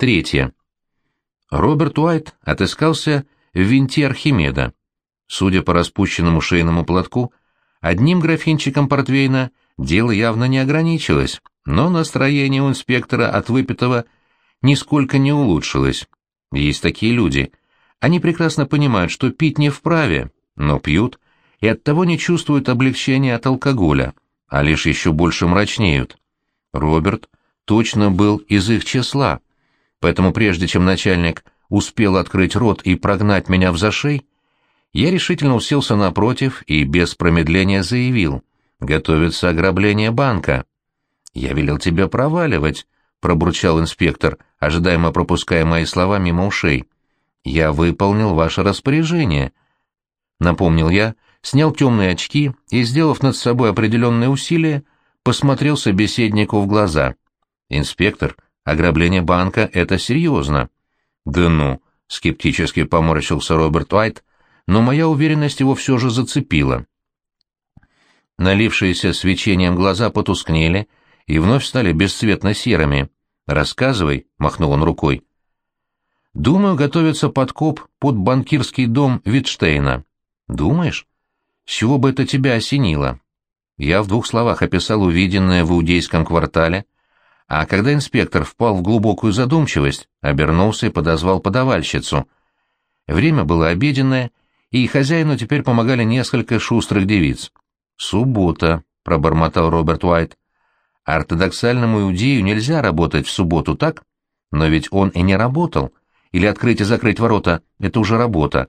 Третье. Роберт Уайт отыскался в винте Архимеда. Судя по распущенному шейному платку, одним графинчиком портвейна дело явно не ограничилось, но настроение у инспектора от выпитого нисколько не улучшилось. Есть такие люди. Они прекрасно понимают, что пить не вправе, но пьют, и оттого не чувствуют облегчения от алкоголя, а лишь еще больше мрачнеют. Роберт точно был из их числа, поэтому прежде чем начальник успел открыть рот и прогнать меня в зашей, я решительно уселся напротив и без промедления заявил, готовится ограбление банка. «Я велел тебя проваливать», — пробурчал инспектор, ожидаемо пропуская мои слова мимо ушей. «Я выполнил ваше распоряжение», — напомнил я, снял темные очки и, сделав над собой определенные усилия, посмотрел собеседнику в глаза. «Инспектор, ограбление банка — это серьезно». «Да ну», — скептически поморщился Роберт Уайт, но моя уверенность его все же зацепила. Налившиеся свечением глаза потускнели и вновь стали бесцветно-серыми. «Рассказывай», — махнул он рукой. «Думаю, готовится подкоп под банкирский дом Витштейна». «Думаешь? С чего бы это тебя осенило?» Я в двух словах описал увиденное в иудейском квартале, а когда инспектор впал в глубокую задумчивость, обернулся и подозвал подавальщицу. Время было обеденное, и хозяину теперь помогали несколько шустрых девиц. «Суббота», — пробормотал Роберт Уайт. «Ортодоксальному иудею нельзя работать в субботу, так? Но ведь он и не работал. Или открыть и закрыть ворота — это уже работа.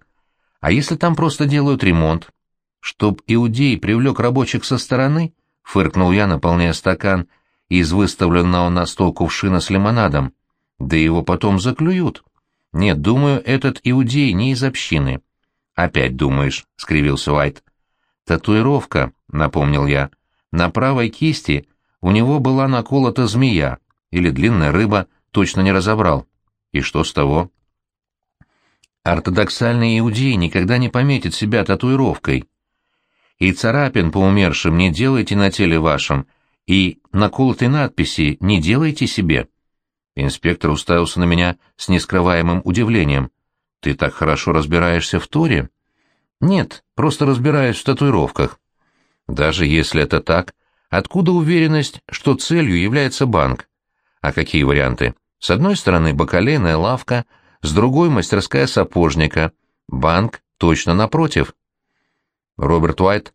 А если там просто делают ремонт? Чтоб иудей привлек рабочих со стороны?» — фыркнул я, наполняя стакан — из выставленного на стол кувшина с лимонадом. Да его потом заклюют. Нет, думаю, этот иудей не из общины. Опять думаешь, — скривился Уайт. Татуировка, — напомнил я. На правой кисти у него была наколота змея или длинная рыба, точно не разобрал. И что с того? Ортодоксальный иудей никогда не пометит себя татуировкой. И царапин по умершим не делайте на теле вашем — и наколотой надписи «Не делайте себе». Инспектор уставился на меня с нескрываемым удивлением. «Ты так хорошо разбираешься в Торе?» «Нет, просто разбираюсь в татуировках». «Даже если это так, откуда уверенность, что целью является банк? А какие варианты? С одной стороны бакалейная лавка, с другой мастерская сапожника. Банк точно напротив». Роберт Уайт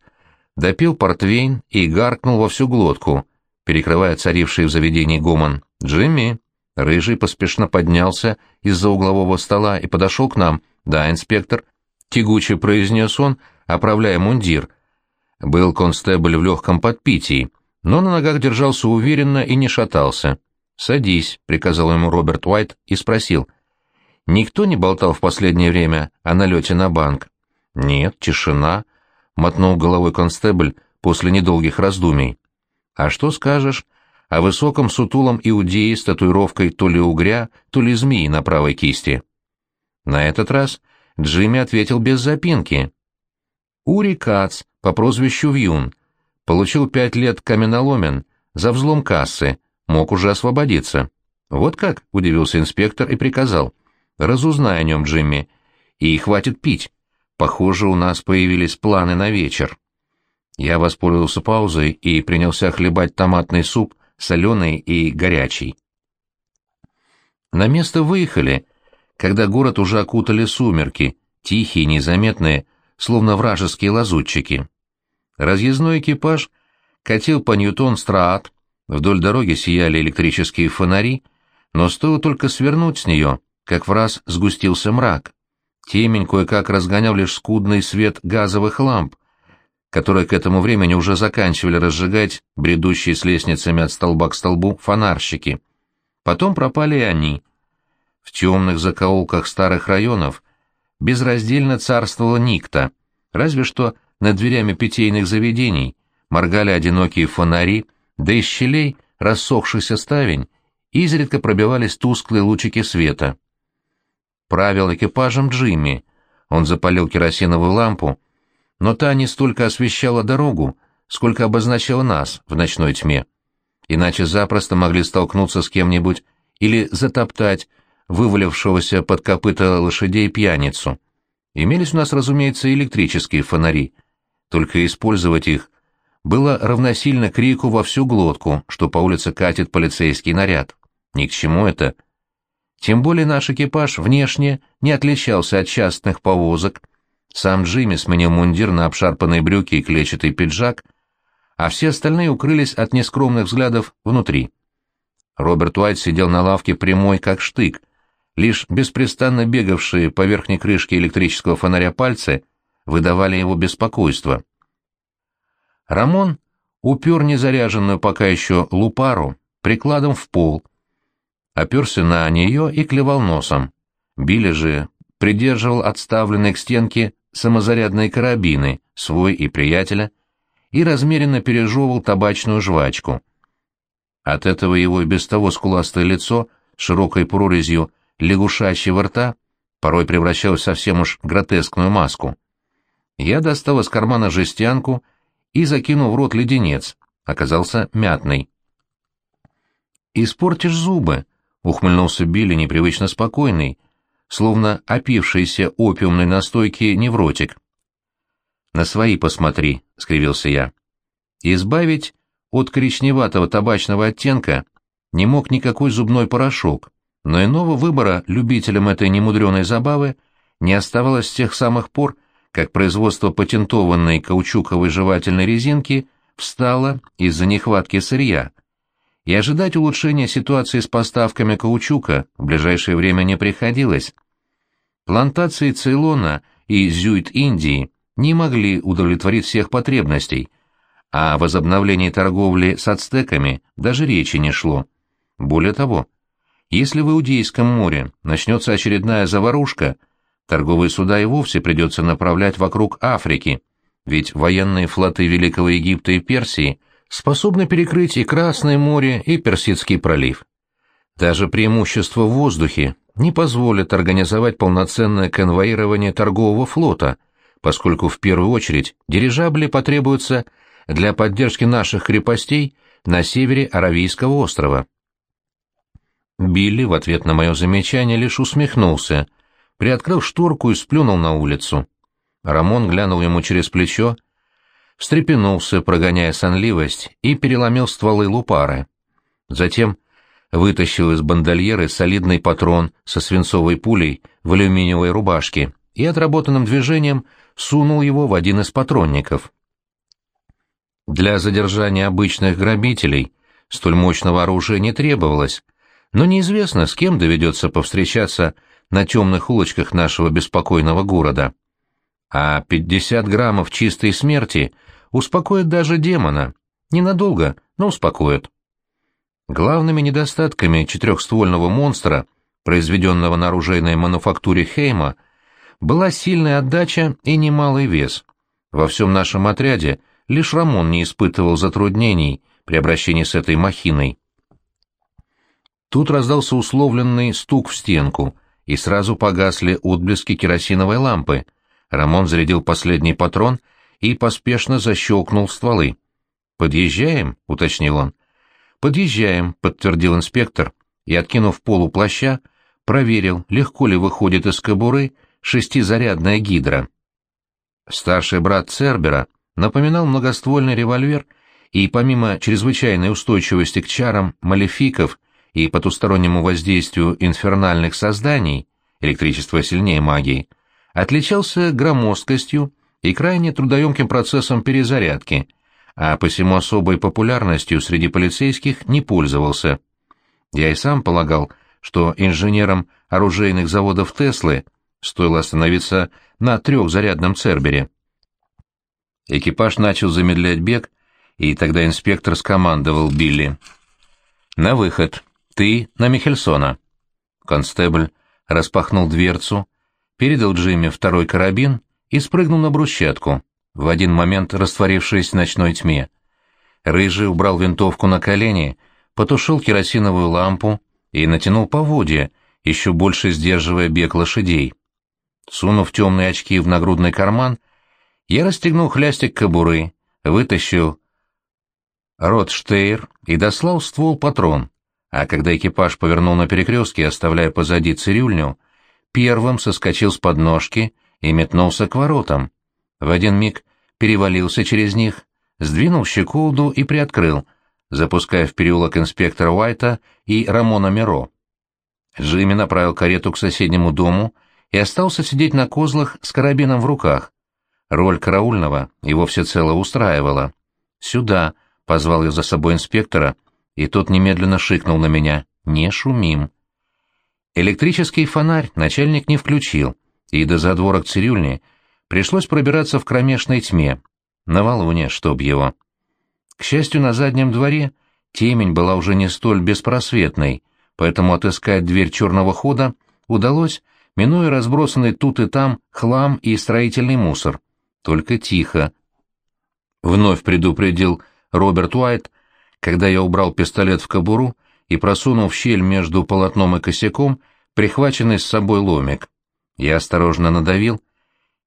допил портвейн и гаркнул во всю глотку, перекрывая царивший в заведении гомон. «Джимми!» Рыжий поспешно поднялся из-за углового стола и подошел к нам. «Да, инспектор», — тягуче произнес он, оправляя мундир. Был констебль в легком подпитии, но на ногах держался уверенно и не шатался. «Садись», — приказал ему Роберт Уайт и спросил. «Никто не болтал в последнее время о налете на банк?» «Нет, тишина», мотнул головой констебль после недолгих раздумий. А что скажешь о высоком сутулом иудее с татуировкой то ли угря, то ли змеи на правой кисти? На этот раз Джимми ответил без запинки. Ури Кац по прозвищу Вьюн получил пять лет каменоломен за взлом кассы, мог уже освободиться. Вот как, удивился инспектор и приказал. Разузнай о нем, Джимми, и хватит пить. Похоже, у нас появились планы на вечер. Я воспользовался паузой и принялся хлебать томатный суп, соленый и горячий. На место выехали, когда город уже окутали сумерки, тихие, незаметные, словно вражеские лазутчики. Разъездной экипаж катил по Ньютон-Страат, вдоль дороги сияли электрические фонари, но стоило только свернуть с нее, как в раз сгустился мрак. Темень кое-как разгонял лишь скудный свет газовых ламп, которые к этому времени уже заканчивали разжигать бредущие с лестницами от столба к столбу фонарщики. Потом пропали и они. В темных закоулках старых районов безраздельно царствовала никта, разве что над дверями питейных заведений моргали одинокие фонари, да из щелей рассохшийся ставень изредка пробивались тусклые лучики света правил экипажем Джимми. Он запалил керосиновую лампу, но та не столько освещала дорогу, сколько обозначала нас в ночной тьме. Иначе запросто могли столкнуться с кем-нибудь или затоптать вывалившегося под копыта лошадей пьяницу. Имелись у нас, разумеется, электрические фонари, только использовать их было равносильно крику во всю глотку, что по улице катит полицейский наряд. Ни к чему это. Тем более наш экипаж внешне не отличался от частных повозок. Сам Джимми сменил мундир на обшарпанные брюки и клетчатый пиджак, а все остальные укрылись от нескромных взглядов внутри. Роберт Уайт сидел на лавке прямой, как штык. Лишь беспрестанно бегавшие по верхней крышке электрического фонаря пальцы выдавали его беспокойство. Рамон упер незаряженную пока еще лупару прикладом в пол, оперся на нее и клевал носом. Билли же придерживал отставленные к стенке самозарядные карабины, свой и приятеля, и размеренно пережевывал табачную жвачку. От этого его и без того скуластое лицо, широкой прорезью лягушачьего рта, порой превращалось в совсем уж гротескную маску. Я достал из кармана жестянку и закинул в рот леденец, оказался мятный. «Испортишь зубы», — ухмыльнулся Билли непривычно спокойный, словно опившийся опиумной настойки невротик. «На свои посмотри», — скривился я. «Избавить от коричневатого табачного оттенка не мог никакой зубной порошок, но иного выбора любителям этой немудреной забавы не оставалось с тех самых пор, как производство патентованной каучуковой жевательной резинки встало из-за нехватки сырья, и ожидать улучшения ситуации с поставками каучука в ближайшее время не приходилось. Плантации Цейлона и Зюит Индии не могли удовлетворить всех потребностей, а о возобновлении торговли с ацтеками даже речи не шло. Более того, если в Иудейском море начнется очередная заварушка, торговые суда и вовсе придется направлять вокруг Африки, ведь военные флоты Великого Египта и Персии способны перекрыть и Красное море, и Персидский пролив. Даже преимущество в воздухе не позволит организовать полноценное конвоирование торгового флота, поскольку в первую очередь дирижабли потребуются для поддержки наших крепостей на севере Аравийского острова. Билли в ответ на мое замечание лишь усмехнулся, приоткрыл шторку и сплюнул на улицу. Рамон глянул ему через плечо, встрепенулся, прогоняя сонливость, и переломил стволы лупары. Затем вытащил из бандольеры солидный патрон со свинцовой пулей в алюминиевой рубашке и отработанным движением сунул его в один из патронников. Для задержания обычных грабителей столь мощного оружия не требовалось, но неизвестно, с кем доведется повстречаться на темных улочках нашего беспокойного города. А 50 граммов чистой смерти успокоит даже демона. Ненадолго, но успокоит. Главными недостатками четырехствольного монстра, произведенного на оружейной мануфактуре Хейма, была сильная отдача и немалый вес. Во всем нашем отряде Лишь Рамон не испытывал затруднений при обращении с этой махиной. Тут раздался условленный стук в стенку, и сразу погасли отблески керосиновой лампы. Рамон зарядил последний патрон и поспешно защелкнул стволы. «Подъезжаем?» — уточнил он. «Подъезжаем», — подтвердил инспектор, и, откинув полу плаща, проверил, легко ли выходит из кобуры шестизарядная гидра. Старший брат Цербера напоминал многоствольный револьвер, и помимо чрезвычайной устойчивости к чарам малефиков и потустороннему воздействию инфернальных созданий, электричество сильнее магии, отличался громоздкостью и крайне трудоемким процессом перезарядки, а посему особой популярностью среди полицейских не пользовался. Я и сам полагал, что инженерам оружейных заводов Теслы стоило остановиться на трехзарядном Цербере. Экипаж начал замедлять бег, и тогда инспектор скомандовал Билли. «На выход. Ты на Михельсона». Констебль распахнул дверцу, передал Джимми второй карабин и спрыгнул на брусчатку, в один момент растворившись в ночной тьме. Рыжий убрал винтовку на колени, потушил керосиновую лампу и натянул поводья, еще больше сдерживая бег лошадей. Сунув темные очки в нагрудный карман, я расстегнул хлястик кобуры, вытащил ротштейр и дослал ствол патрон, а когда экипаж повернул на перекрестке, оставляя позади цирюльню, первым соскочил с подножки и метнулся к воротам. В один миг перевалился через них, сдвинул щеколду и приоткрыл, запуская в переулок инспектора Уайта и Рамона Миро. Джимми направил карету к соседнему дому и остался сидеть на козлах с карабином в руках. Роль караульного его всецело устраивала. «Сюда», — позвал я за собой инспектора, и тот немедленно шикнул на меня. «Не шумим». Электрический фонарь начальник не включил, и до задворок цирюльни пришлось пробираться в кромешной тьме. На валуне, чтоб его. К счастью, на заднем дворе темень была уже не столь беспросветной, поэтому отыскать дверь черного хода удалось, минуя разбросанный тут и там хлам и строительный мусор. Только тихо. Вновь предупредил Роберт Уайт, когда я убрал пистолет в кобуру и просунул в щель между полотном и косяком прихваченный с собой ломик. Я осторожно надавил.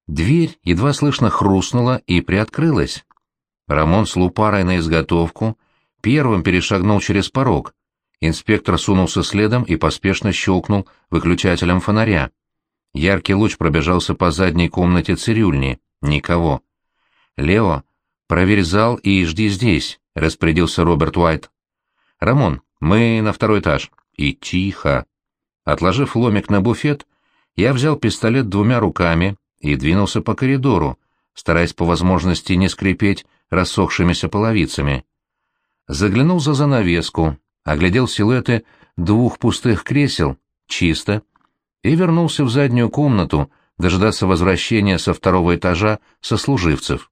Дверь едва слышно хрустнула и приоткрылась. Рамон с лупарой на изготовку первым перешагнул через порог. Инспектор сунулся следом и поспешно щелкнул выключателем фонаря. Яркий луч пробежался по задней комнате цирюльни. Никого. «Лео, проверь зал и жди здесь», — распорядился Роберт Уайт. «Рамон, мы на второй этаж». «И тихо». Отложив ломик на буфет, я взял пистолет двумя руками и двинулся по коридору, стараясь по возможности не скрипеть рассохшимися половицами. Заглянул за занавеску, оглядел силуэты двух пустых кресел, чисто, и вернулся в заднюю комнату дожидаться возвращения со второго этажа сослуживцев.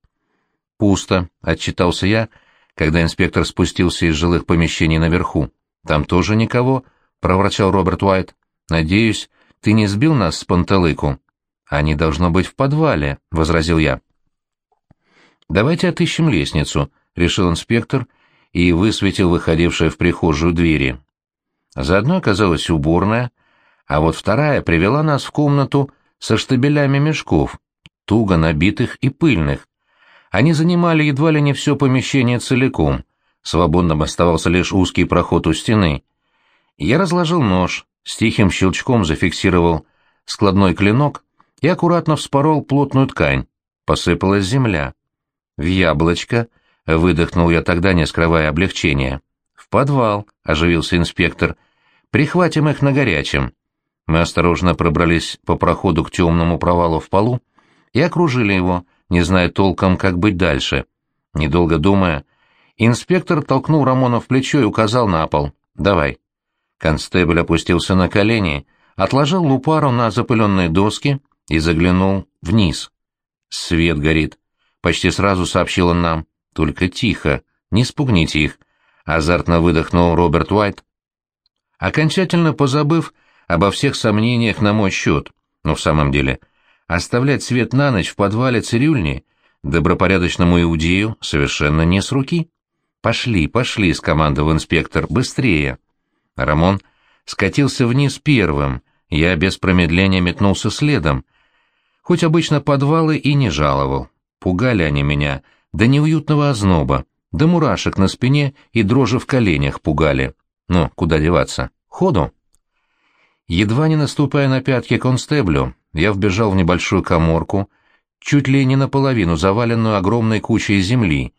«Пусто», — отчитался я, когда инспектор спустился из жилых помещений наверху. «Там тоже никого», — проворчал Роберт Уайт. «Надеюсь, ты не сбил нас с панталыку?» «Они должно быть в подвале», — возразил я. «Давайте отыщем лестницу», — решил инспектор и высветил выходившие в прихожую двери. Заодно оказалась уборная, а вот вторая привела нас в комнату со штабелями мешков, туго набитых и пыльных. Они занимали едва ли не все помещение целиком, свободным оставался лишь узкий проход у стены. Я разложил нож, с тихим щелчком зафиксировал складной клинок и аккуратно вспорол плотную ткань. Посыпалась земля. В яблочко выдохнул я тогда, не скрывая облегчения. В подвал, оживился инспектор. Прихватим их на горячем. Мы осторожно пробрались по проходу к темному провалу в полу и окружили его, не зная толком, как быть дальше. Недолго думая, инспектор толкнул Рамона в плечо и указал на пол. «Давай». Констебль опустился на колени, отложил лупару на запыленные доски и заглянул вниз. «Свет горит», — почти сразу сообщил он нам. «Только тихо, не спугните их», — азартно выдохнул Роберт Уайт, окончательно позабыв обо всех сомнениях на мой счет. Но в самом деле, оставлять свет на ночь в подвале цирюльни добропорядочному иудею совершенно не с руки. «Пошли, пошли», — скомандовал инспектор, — «быстрее». Рамон скатился вниз первым, я без промедления метнулся следом. Хоть обычно подвалы и не жаловал. Пугали они меня до неуютного озноба, до мурашек на спине и дрожи в коленях пугали. Ну, куда деваться? Ходу. Едва не наступая на пятки констеблю, я вбежал в небольшую коморку, чуть ли не наполовину заваленную огромной кучей земли.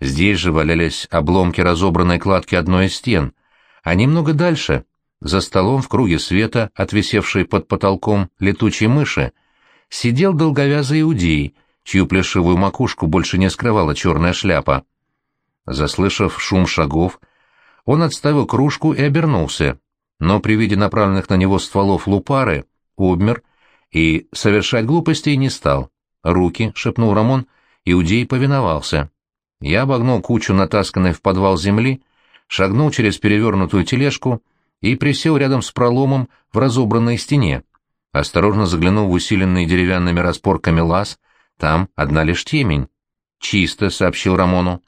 Здесь же валялись обломки разобранной кладки одной из стен, а немного дальше, за столом в круге света, отвисевшей под потолком летучей мыши, сидел долговязый иудей, чью плешивую макушку больше не скрывала черная шляпа. Заслышав шум шагов, он отставил кружку и обернулся но при виде направленных на него стволов лупары обмер и совершать глупостей не стал. «Руки», — шепнул Рамон, иудей повиновался. Я обогнул кучу натасканной в подвал земли, шагнул через перевернутую тележку и присел рядом с проломом в разобранной стене. Осторожно заглянул в усиленный деревянными распорками лаз, там одна лишь темень. «Чисто», — сообщил Рамону.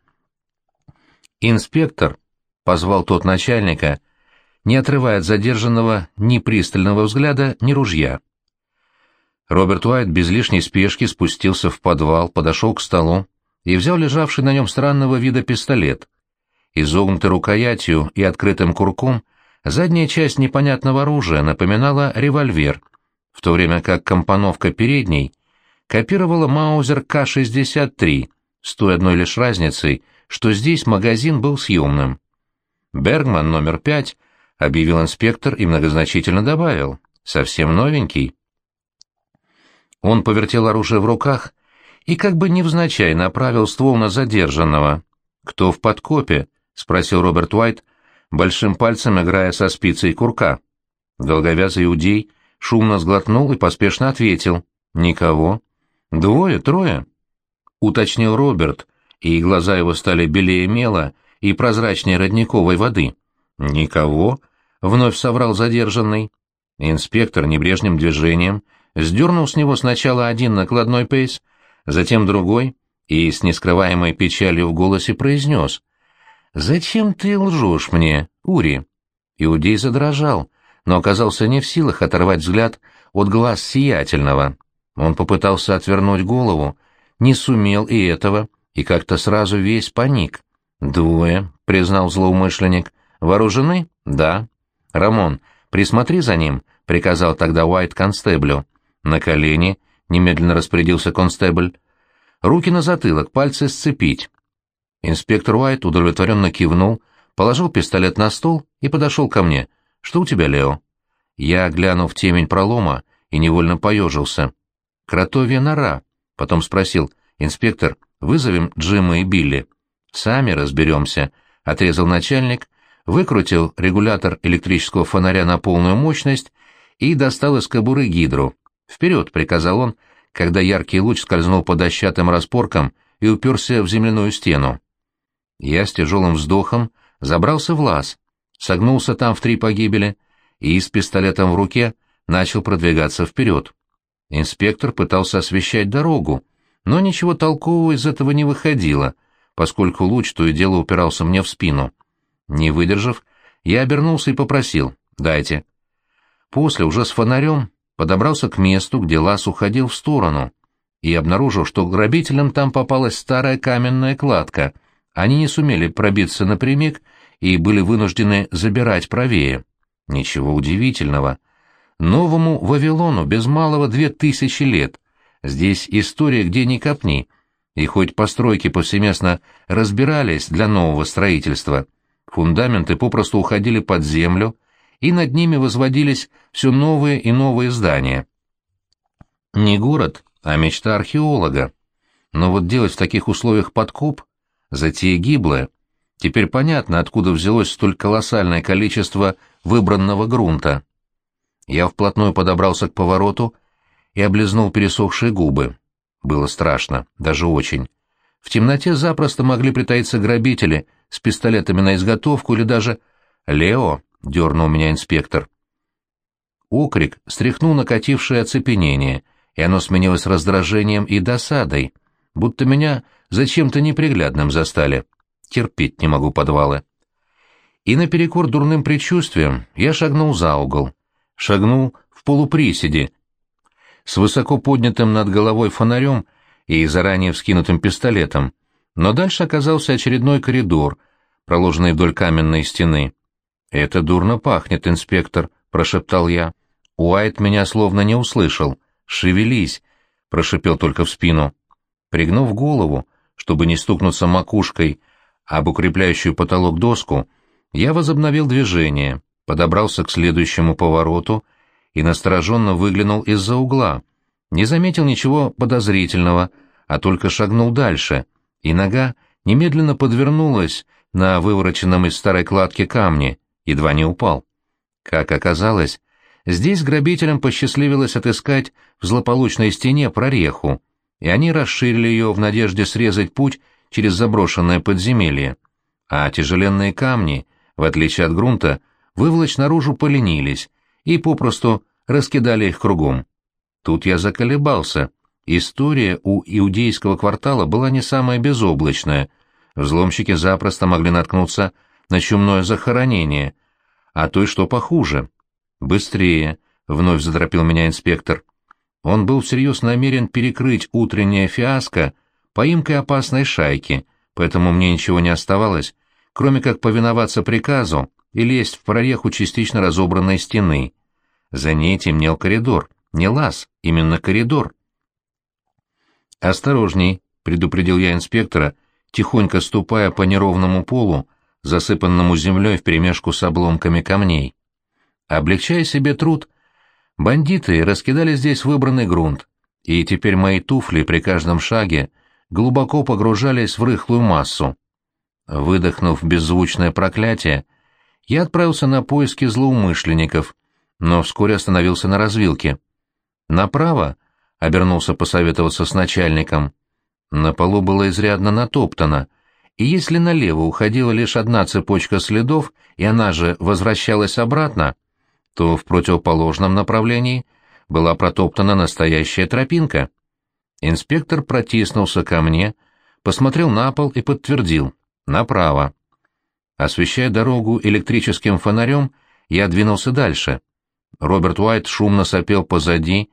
«Инспектор», — позвал тот начальника, — не отрывая от задержанного ни пристального взгляда, ни ружья. Роберт Уайт без лишней спешки спустился в подвал, подошел к столу и взял лежавший на нем странного вида пистолет. Изогнутый рукоятью и открытым курком Задняя часть непонятного оружия напоминала револьвер, в то время как компоновка передней копировала Маузер К-63, с той одной лишь разницей, что здесь магазин был съемным. «Бергман номер пять», — объявил инспектор и многозначительно добавил, — «совсем новенький». Он повертел оружие в руках и как бы невзначай направил ствол на задержанного. «Кто в подкопе?» — спросил Роберт Уайт, большим пальцем играя со спицей курка. Долговязый иудей шумно сглотнул и поспешно ответил. «Никого». «Двое, трое?» — уточнил Роберт, и глаза его стали белее мела и прозрачнее родниковой воды. «Никого?» — вновь соврал задержанный. Инспектор небрежным движением сдернул с него сначала один накладной пейс, затем другой, и с нескрываемой печалью в голосе произнес. «Зачем ты лжешь мне, Ури?» Иудей задрожал, но оказался не в силах оторвать взгляд от глаз сиятельного. Он попытался отвернуть голову, не сумел и этого, и как-то сразу весь паник. «Двое», — признал злоумышленник. «Вооружены?» «Да». «Рамон, присмотри за ним», — приказал тогда Уайт констеблю. «На колени», — немедленно распорядился констебль. «Руки на затылок, пальцы сцепить». Инспектор Уайт удовлетворенно кивнул, положил пистолет на стол и подошел ко мне. «Что у тебя, Лео?» Я глянул в темень пролома и невольно поежился. «Кротовья нора», — потом спросил. «Инспектор, вызовем Джима и Билли?» «Сами разберемся», — отрезал начальник, выкрутил регулятор электрического фонаря на полную мощность и достал из кобуры гидру. «Вперед!» — приказал он, когда яркий луч скользнул по дощатым распоркам и уперся в земляную стену. Я с тяжелым вздохом забрался в лаз, согнулся там в три погибели и с пистолетом в руке начал продвигаться вперед. Инспектор пытался освещать дорогу, но ничего толкового из этого не выходило, поскольку луч то и дело упирался мне в спину. Не выдержав, я обернулся и попросил «дайте». После, уже с фонарем, подобрался к месту, где лаз уходил в сторону, и обнаружил, что грабителям там попалась старая каменная кладка. Они не сумели пробиться напрямик и были вынуждены забирать правее. Ничего удивительного. Новому Вавилону без малого две тысячи лет. Здесь история где ни копни. И хоть постройки повсеместно разбирались для нового строительства, фундаменты попросту уходили под землю, и над ними возводились все новые и новые здания. Не город, а мечта археолога. Но вот делать в таких условиях подкоп — затея гиблая. Теперь понятно, откуда взялось столь колоссальное количество выбранного грунта. Я вплотную подобрался к повороту и облизнул пересохшие губы. Было страшно, даже очень. В темноте запросто могли притаиться грабители с пистолетами на изготовку или даже... «Лео!» — дернул меня инспектор. Окрик стряхнул накатившее оцепенение, и оно сменилось раздражением и досадой, будто меня зачем-то неприглядным застали. Терпеть не могу подвалы. И наперекор дурным предчувствиям я шагнул за угол. Шагнул в полуприседе, с высоко поднятым над головой фонарем и заранее вскинутым пистолетом, но дальше оказался очередной коридор, проложенный вдоль каменной стены. «Это дурно пахнет, инспектор», — прошептал я. Уайт меня словно не услышал. «Шевелись», — прошипел только в спину. Пригнув голову, чтобы не стукнуться макушкой об укрепляющую потолок доску, я возобновил движение, подобрался к следующему повороту и настороженно выглянул из-за угла. Не заметил ничего подозрительного, а только шагнул дальше, и нога немедленно подвернулась на вывороченном из старой кладки камне, едва не упал. Как оказалось, здесь грабителям посчастливилось отыскать в злополучной стене прореху, и они расширили ее в надежде срезать путь через заброшенное подземелье. А тяжеленные камни, в отличие от грунта, выволочь наружу поленились и попросту раскидали их кругом. Тут я заколебался. История у иудейского квартала была не самая безоблачная. Взломщики запросто могли наткнуться на чумное захоронение, а то и что похуже. «Быстрее!» — вновь заторопил меня инспектор. Он был всерьез намерен перекрыть утреннее фиаско поимкой опасной шайки, поэтому мне ничего не оставалось, кроме как повиноваться приказу и лезть в прореху частично разобранной стены. За ней темнел коридор. Не лаз, именно коридор. «Осторожней», — предупредил я инспектора, тихонько ступая по неровному полу, засыпанному землей вперемешку с обломками камней. Облегчая себе труд, бандиты раскидали здесь выбранный грунт, и теперь мои туфли при каждом шаге глубоко погружались в рыхлую массу. Выдохнув беззвучное проклятие, я отправился на поиски злоумышленников, но вскоре остановился на развилке. «Направо?» — обернулся посоветоваться с начальником. На полу было изрядно натоптано, и если налево уходила лишь одна цепочка следов, и она же возвращалась обратно, то в противоположном направлении была протоптана настоящая тропинка. Инспектор протиснулся ко мне, посмотрел на пол и подтвердил — направо. Освещая дорогу электрическим фонарем, я двинулся дальше. Роберт Уайт шумно сопел позади,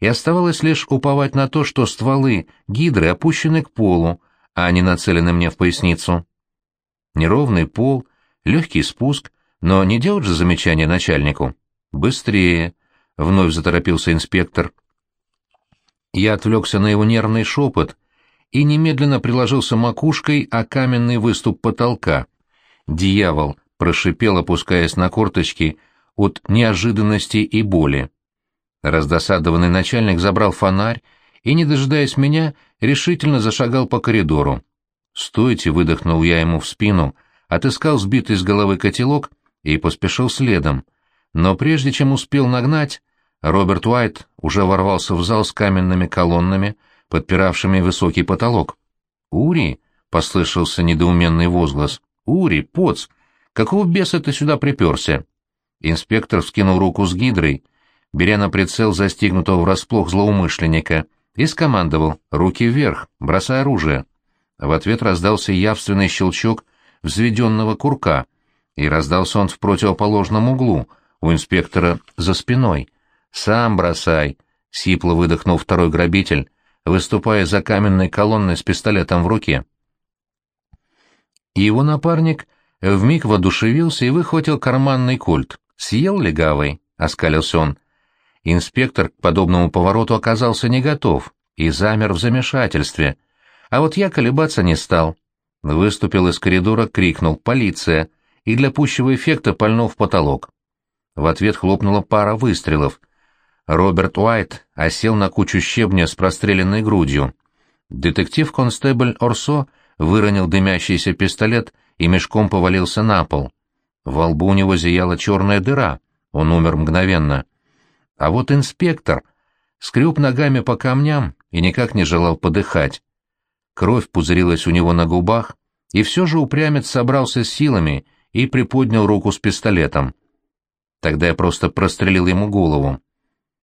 и оставалось лишь уповать на то, что стволы гидры опущены к полу, а не нацелены мне в поясницу. Неровный пол, легкий спуск, но не делать же замечание начальнику. «Быстрее!» — вновь заторопился инспектор. Я отвлекся на его нервный шепот и немедленно приложился макушкой о каменный выступ потолка. «Дьявол!» — прошипел, опускаясь на корточки от неожиданности и боли. Раздосадованный начальник забрал фонарь и, не дожидаясь меня, решительно зашагал по коридору. «Стойте!» — выдохнул я ему в спину, отыскал сбитый с головы котелок и поспешил следом. Но прежде чем успел нагнать, Роберт Уайт уже ворвался в зал с каменными колоннами, подпиравшими высокий потолок. «Ури!» — послышался недоуменный возглас. «Ури, поц! Какого беса ты сюда приперся?» Инспектор вскинул руку с гидрой, беря на прицел застигнутого врасплох злоумышленника, и скомандовал «Руки вверх! Бросай оружие!» В ответ раздался явственный щелчок взведенного курка, и раздался он в противоположном углу, у инспектора за спиной. «Сам бросай!» — сипло выдохнул второй грабитель, выступая за каменной колонной с пистолетом в руке. Его напарник вмиг воодушевился и выхватил карманный кольт. «Съел легавый?» — оскалился он. Инспектор к подобному повороту оказался не готов и замер в замешательстве. А вот я колебаться не стал. Выступил из коридора, крикнул «Полиция!» И для пущего эффекта пальнул в потолок. В ответ хлопнула пара выстрелов. Роберт Уайт осел на кучу щебня с простреленной грудью. Детектив-констебль Орсо выронил дымящийся пистолет и мешком повалился на пол. Во лбу у него зияла черная дыра, он умер мгновенно. А вот инспектор скреб ногами по камням и никак не желал подыхать. Кровь пузырилась у него на губах, и все же упрямец собрался с силами и приподнял руку с пистолетом. Тогда я просто прострелил ему голову.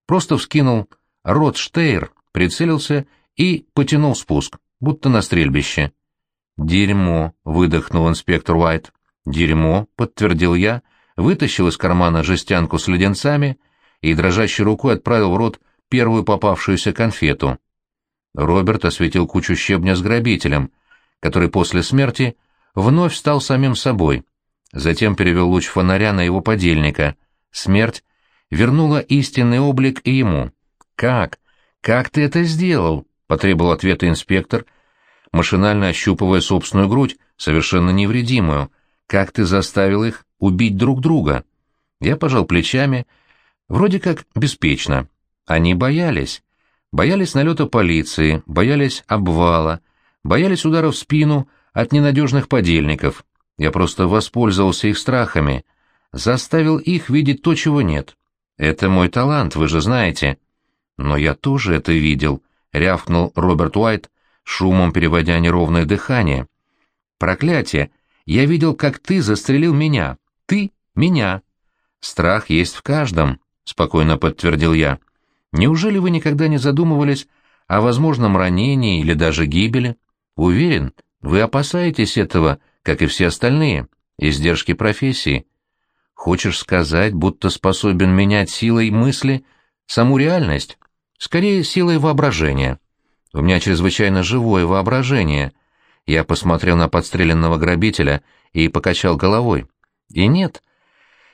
Просто вскинул рот Штейр, прицелился и потянул спуск, будто на стрельбище. «Дерьмо», — выдохнул инспектор Уайт. «Дерьмо», — подтвердил я, вытащил из кармана жестянку с леденцами и дрожащей рукой отправил в рот первую попавшуюся конфету. Роберт осветил кучу щебня с грабителем, который после смерти вновь стал самим собой. Затем перевел луч фонаря на его подельника. Смерть вернула истинный облик и ему. «Как? Как ты это сделал?» — потребовал ответа инспектор, машинально ощупывая собственную грудь, совершенно невредимую. «Как ты заставил их убить друг друга?» Я пожал плечами, Вроде как беспечно. Они боялись. Боялись налета полиции, боялись обвала, боялись удара в спину от ненадежных подельников. Я просто воспользовался их страхами, заставил их видеть то, чего нет. Это мой талант, вы же знаете. Но я тоже это видел, — рявкнул Роберт Уайт, шумом переводя неровное дыхание. Проклятие! Я видел, как ты застрелил меня. Ты — меня. Страх есть в каждом. — спокойно подтвердил я. «Неужели вы никогда не задумывались о возможном ранении или даже гибели? Уверен, вы опасаетесь этого, как и все остальные, издержки профессии. Хочешь сказать, будто способен менять силой мысли саму реальность? Скорее, силой воображения. У меня чрезвычайно живое воображение». Я посмотрел на подстреленного грабителя и покачал головой. И нет,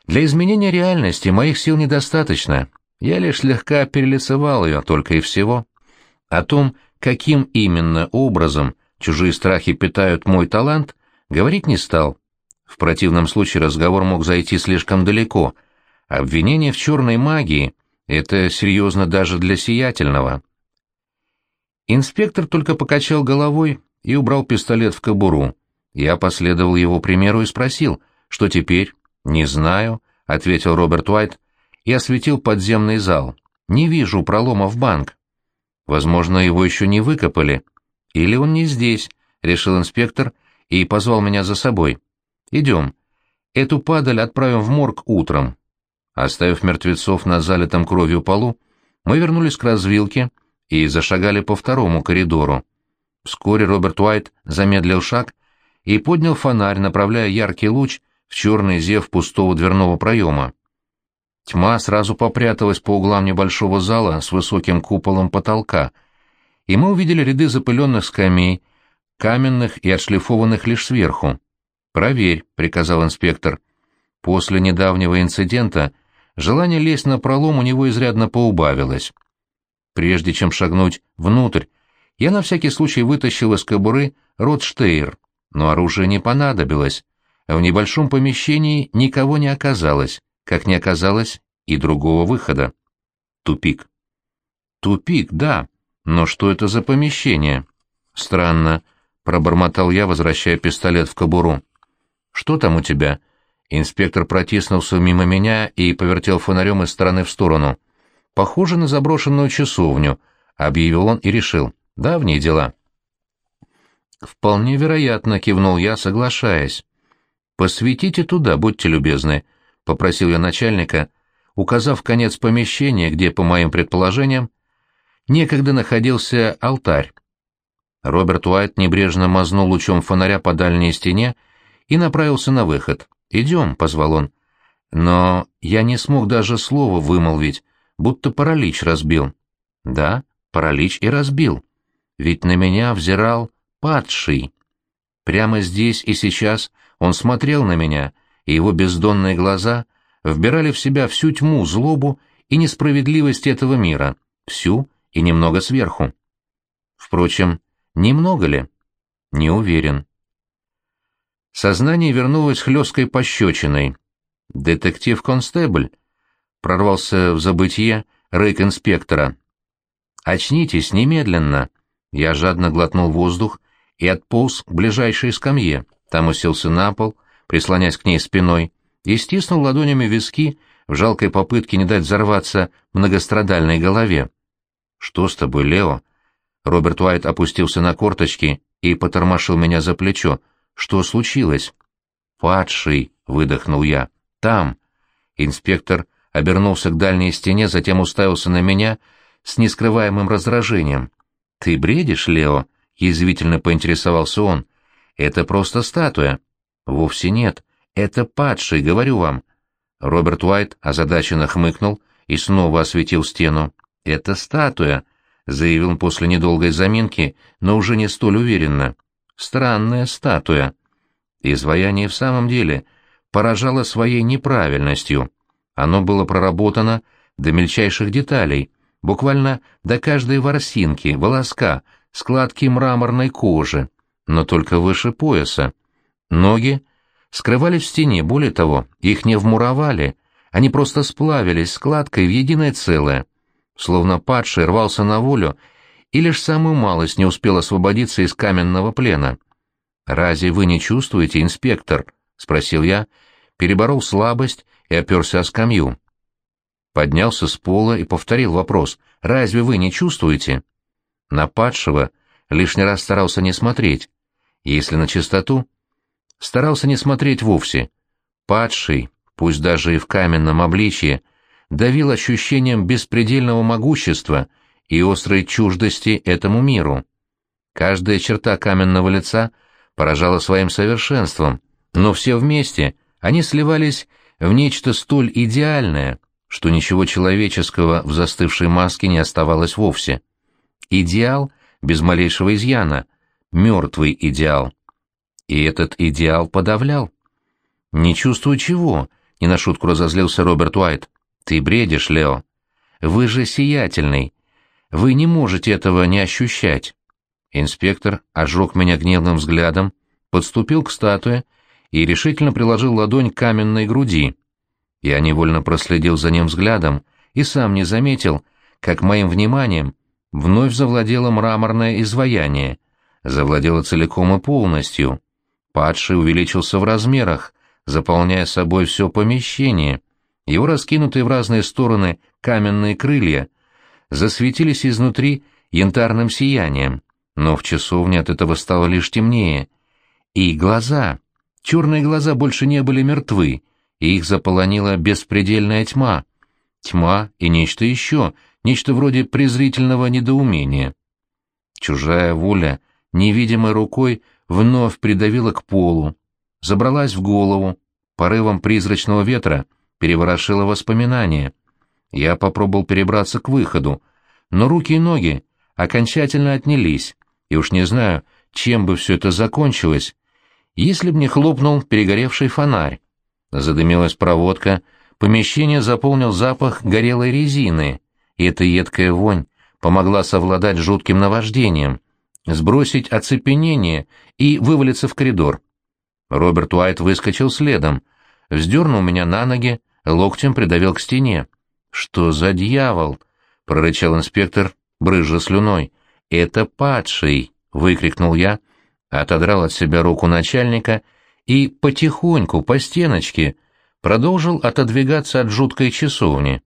Для изменения реальности моих сил недостаточно. Я лишь слегка перелицевал ее, только и всего. О том, каким именно образом чужие страхи питают мой талант, говорить не стал. В противном случае разговор мог зайти слишком далеко. Обвинение в черной магии — это серьезно даже для сиятельного. Инспектор только покачал головой и убрал пистолет в кобуру. Я последовал его примеру и спросил, что теперь? «Не знаю», — ответил Роберт Уайт и осветил подземный зал. «Не вижу пролома в банк». «Возможно, его еще не выкопали. Или он не здесь», — решил инспектор и позвал меня за собой. «Идем. Эту падаль отправим в морг утром». Оставив мертвецов на залитом кровью полу, мы вернулись к развилке и зашагали по второму коридору. Вскоре Роберт Уайт замедлил шаг и поднял фонарь, направляя яркий луч в черный зев пустого дверного проема. Тьма сразу попряталась по углам небольшого зала с высоким куполом потолка, и мы увидели ряды запыленных скамей, каменных и отшлифованных лишь сверху. «Проверь», — приказал инспектор. После недавнего инцидента желание лезть на пролом у него изрядно поубавилось. Прежде чем шагнуть внутрь, я на всякий случай вытащил из кобуры Ротштейр, но оружие не понадобилось. В небольшом помещении никого не оказалось, как не оказалось и другого выхода. Тупик. Тупик, да, но что это за помещение? Странно, пробормотал я, возвращая пистолет в кобуру. Что там у тебя? Инспектор протиснулся мимо меня и повертел фонарем из стороны в сторону. Похоже на заброшенную часовню, объявил он и решил. Давние дела. Вполне вероятно, кивнул я, соглашаясь. «Посветите туда, будьте любезны», — попросил я начальника, указав конец помещения, где, по моим предположениям, некогда находился алтарь. Роберт Уайт небрежно мазнул лучом фонаря по дальней стене и направился на выход. «Идем», — позвал он. Но я не смог даже слова вымолвить, будто паралич разбил. Да, паралич и разбил. Ведь на меня взирал падший. Прямо здесь и сейчас он смотрел на меня, и его бездонные глаза вбирали в себя всю тьму, злобу и несправедливость этого мира, всю и немного сверху. Впрочем, немного ли? Не уверен. Сознание вернулось хлесткой пощечиной. «Детектив-констебль!» — прорвался в забытье рейк инспектора. «Очнитесь немедленно!» Я жадно глотнул воздух и отполз к ближайшей скамье. Там уселся на пол, прислонясь к ней спиной, и стиснул ладонями виски в жалкой попытке не дать взорваться многострадальной голове. «Что с тобой, Лео?» Роберт Уайт опустился на корточки и потормошил меня за плечо. «Что случилось?» «Падший», — выдохнул я. «Там». Инспектор обернулся к дальней стене, затем уставился на меня с нескрываемым раздражением. «Ты бредишь, Лео?» — язвительно поинтересовался он. Это просто статуя. Вовсе нет. Это падший, говорю вам. Роберт Уайт озадаченно хмыкнул и снова осветил стену. Это статуя, заявил он после недолгой заминки, но уже не столь уверенно. Странная статуя. Изваяние в самом деле поражало своей неправильностью. Оно было проработано до мельчайших деталей, буквально до каждой ворсинки, волоска, складки мраморной кожи но только выше пояса. Ноги скрывались в стене, более того, их не вмуровали, они просто сплавились складкой в единое целое, словно падший рвался на волю и лишь самую малость не успел освободиться из каменного плена. «Разве вы не чувствуете, инспектор?» — спросил я, переборол слабость и оперся о скамью. Поднялся с пола и повторил вопрос. «Разве вы не чувствуете?» На падшего лишний раз старался не смотреть. Если на чистоту, старался не смотреть вовсе. Падший, пусть даже и в каменном обличье, давил ощущением беспредельного могущества и острой чуждости этому миру. Каждая черта каменного лица поражала своим совершенством, но все вместе они сливались в нечто столь идеальное, что ничего человеческого в застывшей маске не оставалось вовсе. Идеал — без малейшего изъяна, мертвый идеал. И этот идеал подавлял. «Не чувствую чего?» — не на шутку разозлился Роберт Уайт. «Ты бредишь, Лео. Вы же сиятельный. Вы не можете этого не ощущать». Инспектор ожег меня гневным взглядом, подступил к статуе и решительно приложил ладонь к каменной груди. Я невольно проследил за ним взглядом и сам не заметил, как моим вниманием вновь завладело мраморное изваяние, завладело целиком и полностью. Падший увеличился в размерах, заполняя собой все помещение. Его раскинутые в разные стороны каменные крылья засветились изнутри янтарным сиянием, но в часовне от этого стало лишь темнее. И глаза, черные глаза больше не были мертвы, и их заполонила беспредельная тьма. Тьма и нечто еще, нечто вроде презрительного недоумения. Чужая воля невидимой рукой вновь придавила к полу, забралась в голову, порывом призрачного ветра переворошила воспоминания. Я попробовал перебраться к выходу, но руки и ноги окончательно отнялись, и уж не знаю, чем бы все это закончилось, если б не хлопнул перегоревший фонарь. Задымилась проводка, помещение заполнил запах горелой резины, и эта едкая вонь помогла совладать жутким наваждением, сбросить оцепенение и вывалиться в коридор. Роберт Уайт выскочил следом, вздернул меня на ноги, локтем придавил к стене. «Что за дьявол?» — прорычал инспектор, брызжа слюной. «Это падший!» — выкрикнул я, отодрал от себя руку начальника и потихоньку, по стеночке, продолжил отодвигаться от жуткой часовни.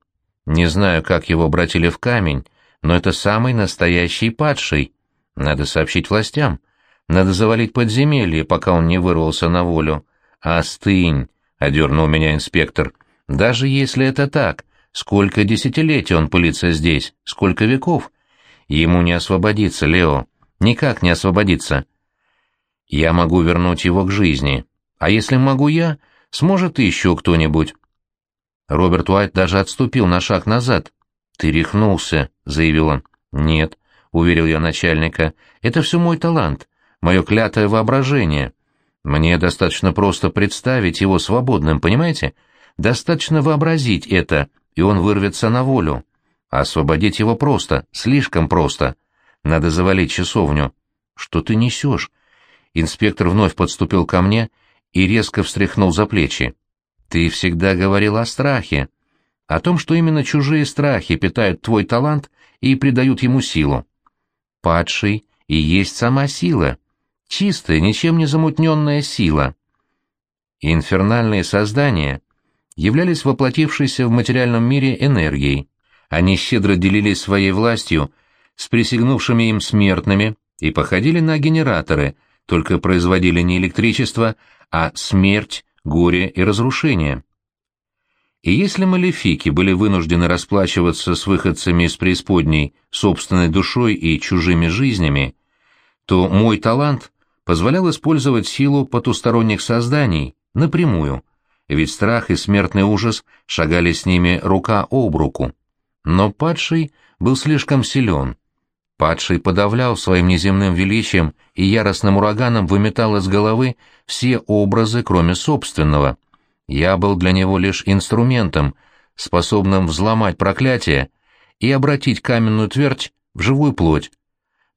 Не знаю, как его обратили в камень, но это самый настоящий падший. Надо сообщить властям. Надо завалить подземелье, пока он не вырвался на волю. «Остынь!» — одернул меня инспектор. «Даже если это так, сколько десятилетий он пылится здесь, сколько веков? Ему не освободиться, Лео, никак не освободиться. Я могу вернуть его к жизни, а если могу я, сможет еще кто-нибудь». Роберт Уайт даже отступил на шаг назад. «Ты рехнулся», — заявил он. «Нет», — уверил я начальника, — «это все мой талант, мое клятое воображение. Мне достаточно просто представить его свободным, понимаете? Достаточно вообразить это, и он вырвется на волю. Освободить его просто, слишком просто. Надо завалить часовню. Что ты несешь? Инспектор вновь подступил ко мне и резко встряхнул за плечи. Ты всегда говорил о страхе, о том, что именно чужие страхи питают твой талант и придают ему силу. Падший и есть сама сила, чистая, ничем не замутненная сила. Инфернальные создания являлись воплотившейся в материальном мире энергией. Они щедро делились своей властью с присягнувшими им смертными и походили на генераторы, только производили не электричество, а смерть, горе и разрушение. И если малефики были вынуждены расплачиваться с выходцами из преисподней собственной душой и чужими жизнями, то мой талант позволял использовать силу потусторонних созданий напрямую, ведь страх и смертный ужас шагали с ними рука об руку. Но падший был слишком силен. Падший подавлял своим неземным величием и яростным ураганом выметал из головы все образы, кроме собственного — я был для него лишь инструментом, способным взломать проклятие и обратить каменную твердь в живую плоть,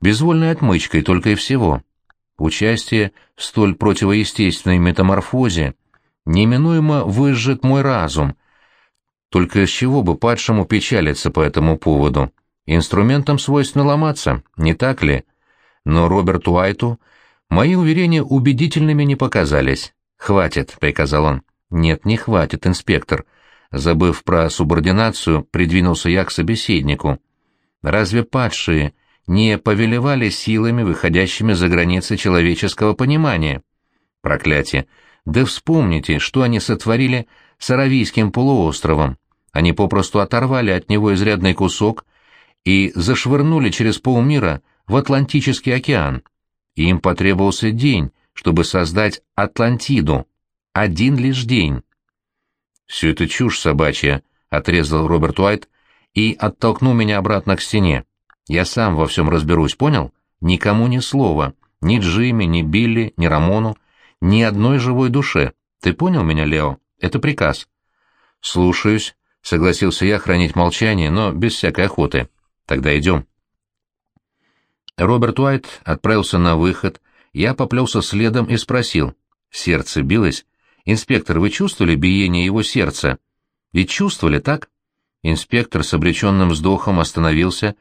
безвольной отмычкой только и всего. Участие в столь противоестественной метаморфозе неминуемо выжжет мой разум. Только с чего бы падшему печалиться по этому поводу? Инструментам свойственно ломаться, не так ли? Но Роберту Уайту мои уверения убедительными не показались. «Хватит», — приказал он. «Нет, не хватит, инспектор». Забыв про субординацию, придвинулся я к собеседнику. «Разве падшие не повелевали силами, выходящими за границы человеческого понимания?» «Проклятие! Да вспомните, что они сотворили с Аравийским полуостровом. Они попросту оторвали от него изрядный кусок и зашвырнули через полмира в Атлантический океан. Им потребовался день, чтобы создать Атлантиду, один лишь день. «Все это чушь собачья», — отрезал Роберт Уайт и оттолкнул меня обратно к стене. «Я сам во всем разберусь, понял? Никому ни слова. Ни Джимми, ни Билли, ни Рамону, ни одной живой душе. Ты понял меня, Лео? Это приказ». «Слушаюсь», — согласился я хранить молчание, но без всякой охоты. «Тогда идем». Роберт Уайт отправился на выход, я поплелся следом и спросил. Сердце билось. «Инспектор, вы чувствовали биение его сердца?» «Ведь чувствовали, так?» Инспектор с обреченным вздохом остановился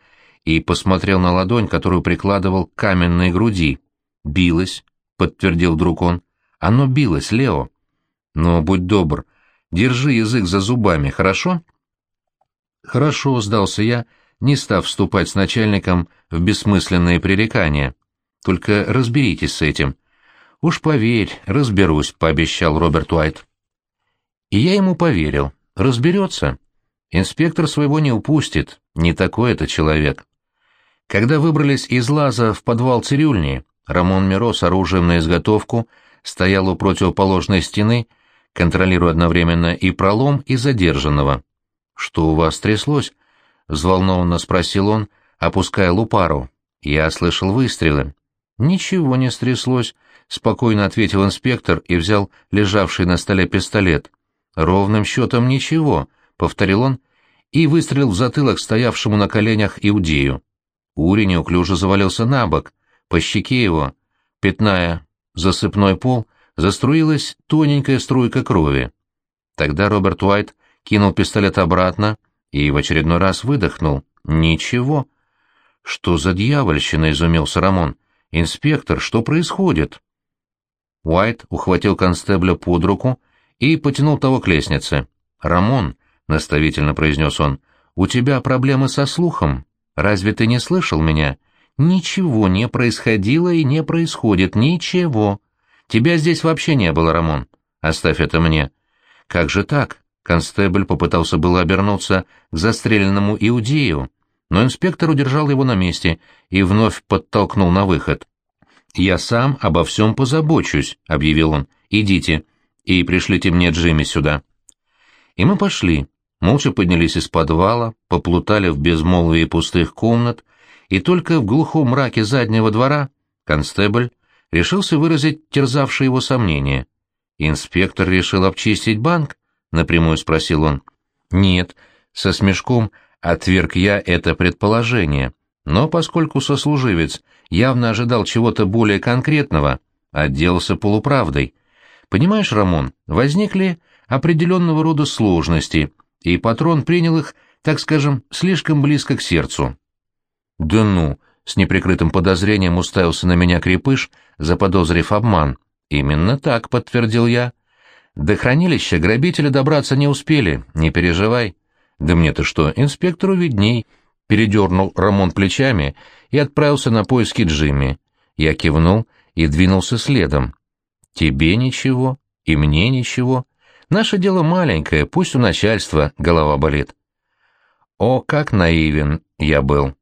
и посмотрел на ладонь, которую прикладывал к каменной груди. «Билось», — подтвердил вдруг он. «Оно билось, Лео». «Но будь добр, держи язык за зубами, хорошо?» «Хорошо», — сдался я, не став вступать с начальником в бессмысленные пререкания. «Только разберитесь с этим». «Уж поверь, разберусь», — пообещал Роберт Уайт. И я ему поверил. Разберется. Инспектор своего не упустит, не такой это человек. Когда выбрались из лаза в подвал цирюльни, Рамон Миро с оружием на изготовку стоял у противоположной стены, контролируя одновременно и пролом, и задержанного. «Что у вас тряслось?» — взволнованно спросил он, опуская лупару. «Я слышал выстрелы». «Ничего не стряслось», — спокойно ответил инспектор и взял лежавший на столе пистолет. «Ровным счетом ничего», — повторил он и выстрелил в затылок стоявшему на коленях иудею. Ури неуклюже завалился на бок, по щеке его, пятная засыпной пол, заструилась тоненькая струйка крови. Тогда Роберт Уайт кинул пистолет обратно и в очередной раз выдохнул. «Ничего». «Что за дьявольщина?» — изумился Рамон. «Инспектор, что происходит?» Уайт ухватил констебля под руку и потянул того к лестнице. «Рамон», — наставительно произнес он, — «у тебя проблемы со слухом. Разве ты не слышал меня? Ничего не происходило и не происходит, ничего. Тебя здесь вообще не было, Рамон. Оставь это мне». «Как же так?» Констебль попытался было обернуться к застреленному иудею, но инспектор удержал его на месте и вновь подтолкнул на выход. «Я сам обо всем позабочусь», — объявил он. «Идите и пришлите мне Джимми сюда». И мы пошли, молча поднялись из подвала, поплутали в безмолвии пустых комнат, и только в глухом мраке заднего двора констебль решился выразить терзавшие его сомнения. «Инспектор решил обчистить банк?» — напрямую спросил он. «Нет», — со смешком отверг я это предположение, но поскольку сослуживец явно ожидал чего-то более конкретного, отделался полуправдой. Понимаешь, Рамон, возникли определенного рода сложности, и патрон принял их, так скажем, слишком близко к сердцу. «Да ну!» — с неприкрытым подозрением уставился на меня крепыш, заподозрив обман. «Именно так», — подтвердил я. «До хранилища грабители добраться не успели, не переживай». «Да мне-то что, инспектору видней», — передернул Рамон плечами и отправился на поиски Джимми. Я кивнул и двинулся следом. «Тебе ничего, и мне ничего. Наше дело маленькое, пусть у начальства голова болит». О, как наивен я был!